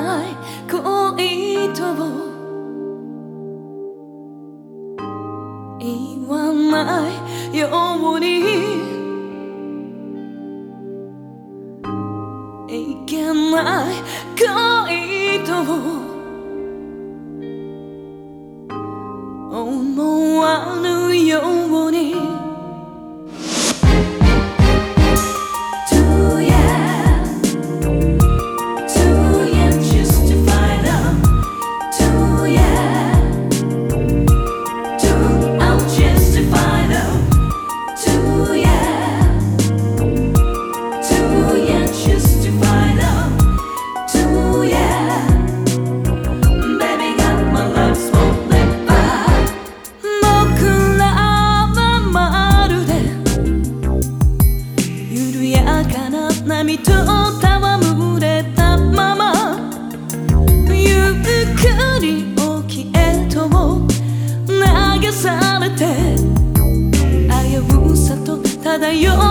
ない恋と言わないようにいけない恋と思わぬ yok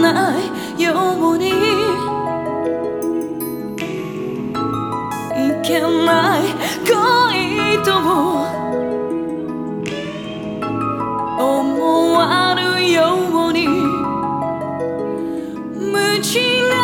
ないように。いけない恋と思わぬように。無知な